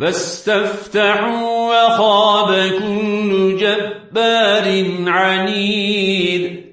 فاستفتحوا وخاب كل جبار عنيد.